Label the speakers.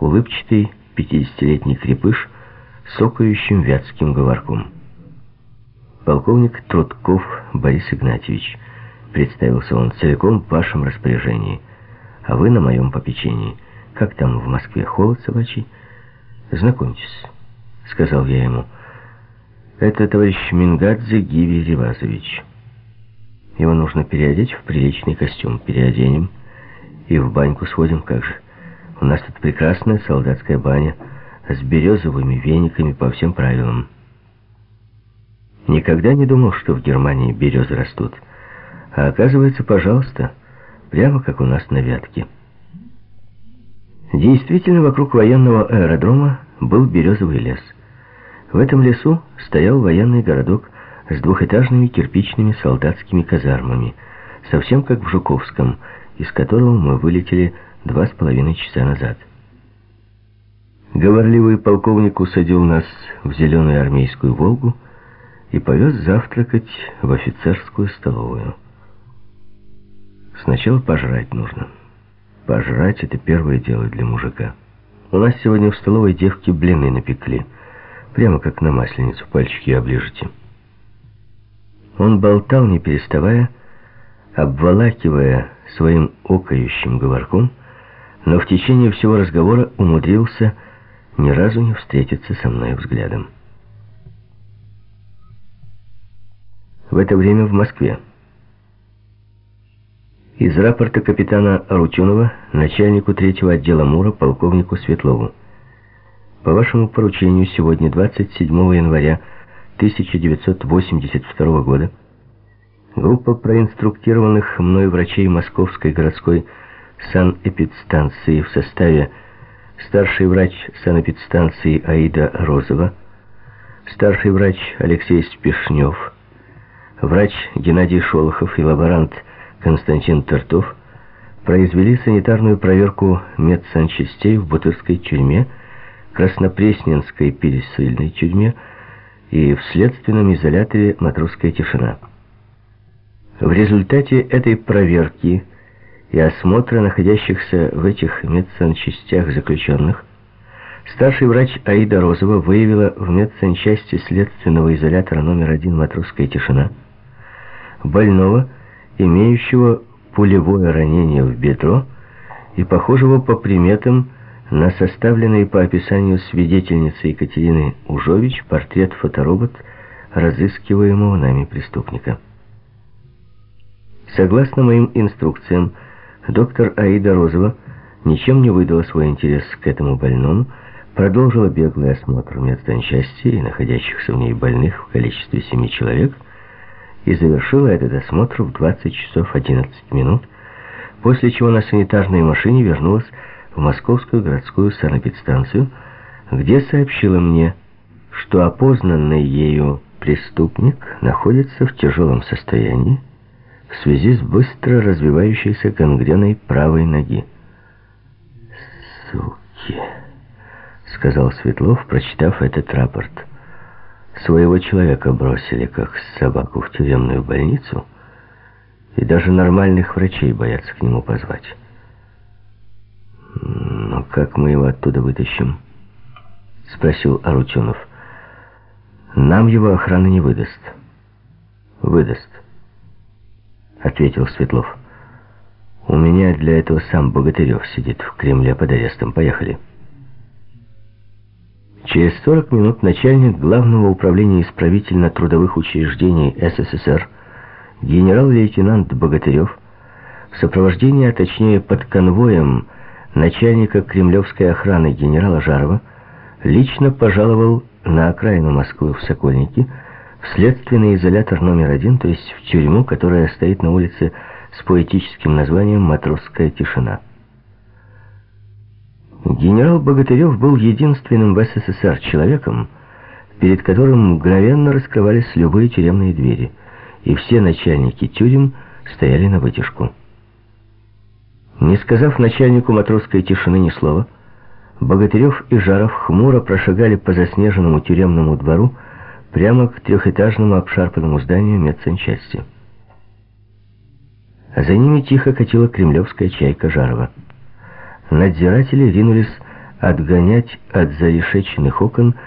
Speaker 1: улыбчатый пятидесятилетний крепыш с вятским говорком. Полковник Трутков Борис Игнатьевич, представился он целиком в вашем распоряжении, а вы на моем попечении. Как там в Москве, холод собачий? Знакомьтесь, сказал я ему. Это товарищ Мингадзе Гиви Ревазович. Его нужно переодеть в приличный костюм. Переоденем и в баньку сходим, как же. У нас тут прекрасная солдатская баня с березовыми вениками по всем правилам. Никогда не думал, что в Германии березы растут. А оказывается, пожалуйста, прямо как у нас на Вятке. Действительно, вокруг военного аэродрома был березовый лес. В этом лесу стоял военный городок с двухэтажными кирпичными солдатскими казармами, совсем как в Жуковском, из которого мы вылетели два с половиной часа назад. Говорливый полковник усадил нас в зеленую армейскую «Волгу», и повез завтракать в офицерскую столовую. Сначала пожрать нужно. Пожрать — это первое дело для мужика. У нас сегодня в столовой девки блины напекли. Прямо как на масленицу, пальчики оближете. Он болтал, не переставая, обволакивая своим окающим говорком, но в течение всего разговора умудрился ни разу не встретиться со мной взглядом. в это время в Москве. Из рапорта капитана Арутюнова начальнику третьего отдела МУРа полковнику Светлову. По вашему поручению сегодня, 27 января 1982 года, группа проинструктированных мной врачей Московской городской санэпидстанции в составе старший врач санэпидстанции Аида Розова, старший врач Алексей Спешнев, врач Геннадий Шолохов и лаборант Константин Тертов произвели санитарную проверку медсанчастей в Бутырской тюрьме, Краснопресненской пересыльной тюрьме и в следственном изоляторе «Матросская тишина». В результате этой проверки и осмотра находящихся в этих медсанчастях заключенных старший врач Аида Розова выявила в медсанчасти следственного изолятора номер один «Матросская тишина» больного, имеющего пулевое ранение в бедро и похожего по приметам на составленный по описанию свидетельницы Екатерины Ужович портрет-фоторобот разыскиваемого нами преступника. Согласно моим инструкциям, доктор Аида Розова ничем не выдала свой интерес к этому больному, продолжила беглый осмотр медсанчасти и находящихся в ней больных в количестве семи человек – и завершила этот осмотр в 20 часов 11 минут, после чего на санитарной машине вернулась в Московскую городскую санэпидстанцию, где сообщила мне, что опознанный ею преступник находится в тяжелом состоянии в связи с быстро развивающейся гангреной правой ноги. «Суки!» — сказал Светлов, прочитав этот рапорт. Своего человека бросили, как собаку, в тюремную больницу, и даже нормальных врачей боятся к нему позвать. «Но как мы его оттуда вытащим?» — спросил Арутюнов. «Нам его охрана не выдаст». «Выдаст», — ответил Светлов. «У меня для этого сам Богатырев сидит в Кремле под арестом. Поехали». Через 40 минут начальник Главного управления исправительно-трудовых учреждений СССР генерал-лейтенант Богатырев в сопровождении, а точнее под конвоем начальника кремлевской охраны генерала Жарова лично пожаловал на окраину Москвы в Сокольники в следственный изолятор номер один, то есть в тюрьму, которая стоит на улице с поэтическим названием «Матросская тишина». Генерал Богатырев был единственным в СССР человеком, перед которым мгновенно раскрывались любые тюремные двери, и все начальники тюрем стояли на вытяжку. Не сказав начальнику матросской тишины ни слова, Богатырев и Жаров хмуро прошагали по заснеженному тюремному двору прямо к трехэтажному обшарпанному зданию медсанчасти. За ними тихо катила кремлевская чайка Жарова. Надзиратели ринулись отгонять от зарешеченных окон